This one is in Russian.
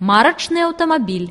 Марочный автомобиль.